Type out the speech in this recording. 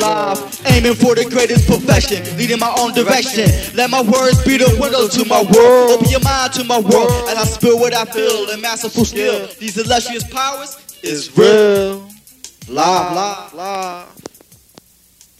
live, aiming for the greatest profession, leading my own direction. Let my words be the window to my world. Open your mind to my world and I spill what I feel in masterful skill. These illustrious powers is real. Live, live, live.